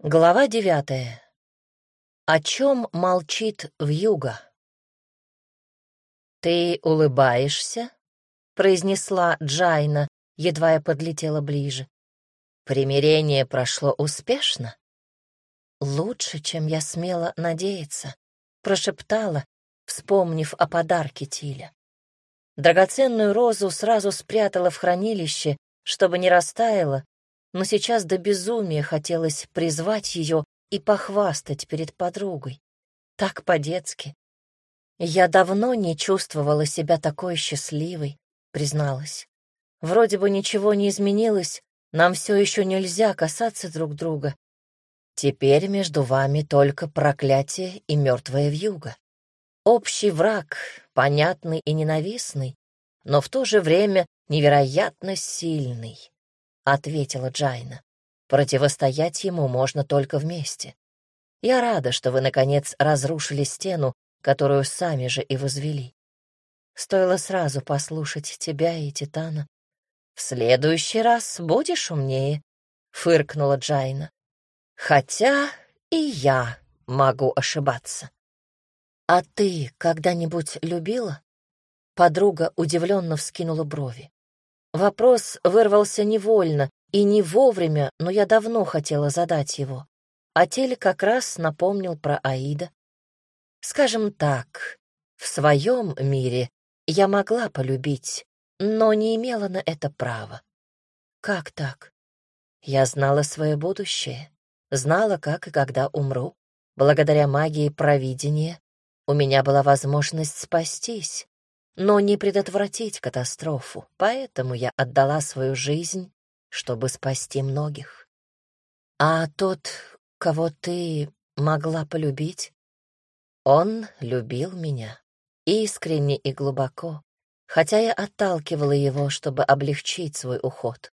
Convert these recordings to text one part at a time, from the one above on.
Глава девятая. О чем молчит вьюга? «Ты улыбаешься?» — произнесла Джайна, едва я подлетела ближе. «Примирение прошло успешно?» «Лучше, чем я смела надеяться», — прошептала, вспомнив о подарке Тиля. Драгоценную розу сразу спрятала в хранилище, чтобы не растаяла, но сейчас до безумия хотелось призвать ее и похвастать перед подругой. Так по-детски. Я давно не чувствовала себя такой счастливой, призналась. Вроде бы ничего не изменилось, нам все еще нельзя касаться друг друга. Теперь между вами только проклятие и мертвая вьюга. Общий враг, понятный и ненавистный, но в то же время невероятно сильный ответила Джайна. Противостоять ему можно только вместе. Я рада, что вы, наконец, разрушили стену, которую сами же и возвели. Стоило сразу послушать тебя и Титана. В следующий раз будешь умнее, — фыркнула Джайна. Хотя и я могу ошибаться. А ты когда-нибудь любила? Подруга удивленно вскинула брови. Вопрос вырвался невольно и не вовремя, но я давно хотела задать его. А Тель как раз напомнил про Аида. Скажем так, в своем мире я могла полюбить, но не имела на это права. Как так? Я знала свое будущее, знала, как и когда умру. Благодаря магии провидения у меня была возможность спастись, но не предотвратить катастрофу, поэтому я отдала свою жизнь, чтобы спасти многих. А тот, кого ты могла полюбить, он любил меня искренне и глубоко, хотя я отталкивала его, чтобы облегчить свой уход,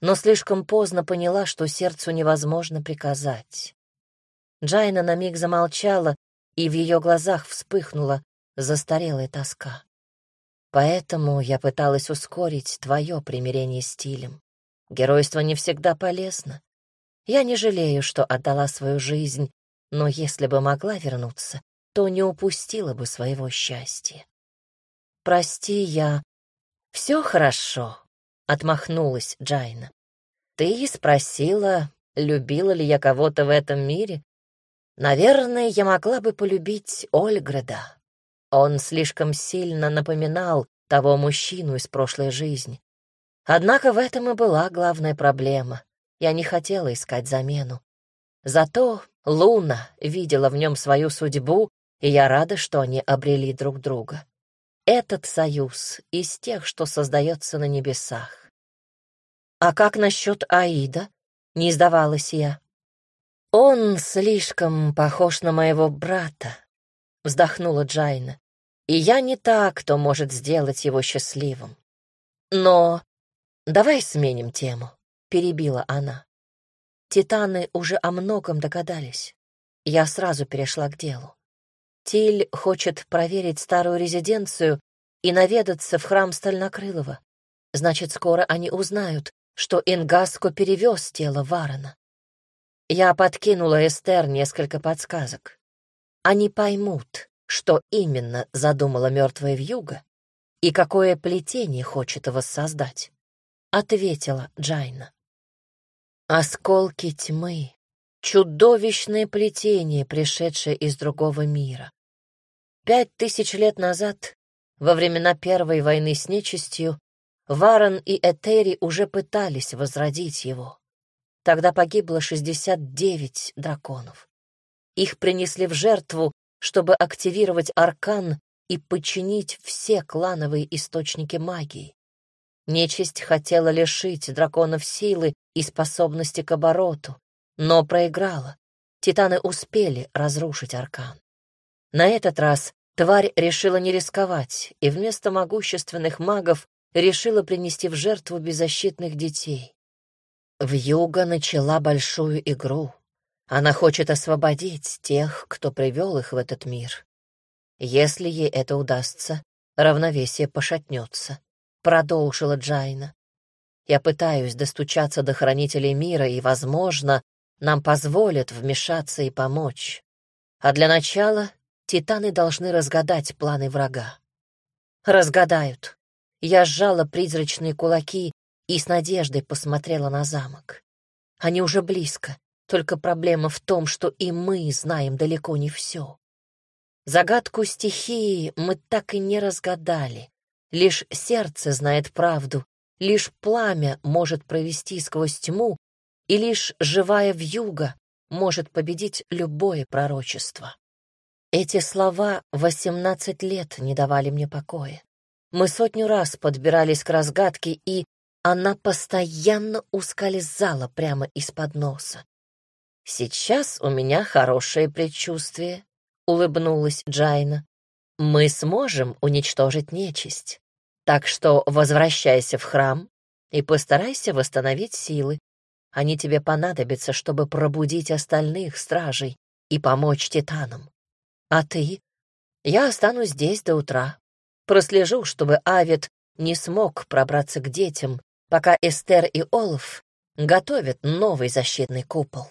но слишком поздно поняла, что сердцу невозможно приказать. Джайна на миг замолчала, и в ее глазах вспыхнула застарелая тоска. Поэтому я пыталась ускорить твое примирение с стилем. Геройство не всегда полезно. Я не жалею, что отдала свою жизнь, но если бы могла вернуться, то не упустила бы своего счастья. Прости, я... Все хорошо, — отмахнулась Джайна. Ты спросила, любила ли я кого-то в этом мире. Наверное, я могла бы полюбить Ольграда. Он слишком сильно напоминал того мужчину из прошлой жизни. Однако в этом и была главная проблема. Я не хотела искать замену. Зато Луна видела в нем свою судьбу, и я рада, что они обрели друг друга. Этот союз из тех, что создается на небесах. «А как насчет Аида?» — не сдавалась я. «Он слишком похож на моего брата», — вздохнула Джайна и я не та, кто может сделать его счастливым. Но давай сменим тему, — перебила она. Титаны уже о многом догадались. Я сразу перешла к делу. Тиль хочет проверить старую резиденцию и наведаться в храм Стальнокрылова. Значит, скоро они узнают, что Ингаско перевез тело Варона. Я подкинула Эстер несколько подсказок. Они поймут, что именно задумала мертвая вьюга и какое плетение хочет воссоздать, ответила Джайна. Осколки тьмы, чудовищное плетение, пришедшее из другого мира. Пять тысяч лет назад, во времена Первой войны с нечистью, Варон и Этери уже пытались возродить его. Тогда погибло 69 драконов. Их принесли в жертву чтобы активировать аркан и подчинить все клановые источники магии. Нечисть хотела лишить драконов силы и способности к обороту, но проиграла. Титаны успели разрушить аркан. На этот раз тварь решила не рисковать и вместо могущественных магов решила принести в жертву беззащитных детей. Вьюга начала большую игру. Она хочет освободить тех, кто привел их в этот мир. Если ей это удастся, равновесие пошатнется, — продолжила Джайна. Я пытаюсь достучаться до хранителей мира, и, возможно, нам позволят вмешаться и помочь. А для начала титаны должны разгадать планы врага. Разгадают. Я сжала призрачные кулаки и с надеждой посмотрела на замок. Они уже близко, только проблема в том, что и мы знаем далеко не все. Загадку стихии мы так и не разгадали. Лишь сердце знает правду, лишь пламя может провести сквозь тьму, и лишь живая вьюга может победить любое пророчество. Эти слова восемнадцать лет не давали мне покоя. Мы сотню раз подбирались к разгадке, и она постоянно ускользала прямо из-под носа. «Сейчас у меня хорошее предчувствие», — улыбнулась Джайна. «Мы сможем уничтожить нечисть. Так что возвращайся в храм и постарайся восстановить силы. Они тебе понадобятся, чтобы пробудить остальных стражей и помочь титанам. А ты? Я останусь здесь до утра. Прослежу, чтобы Авид не смог пробраться к детям, пока Эстер и Олаф готовят новый защитный купол.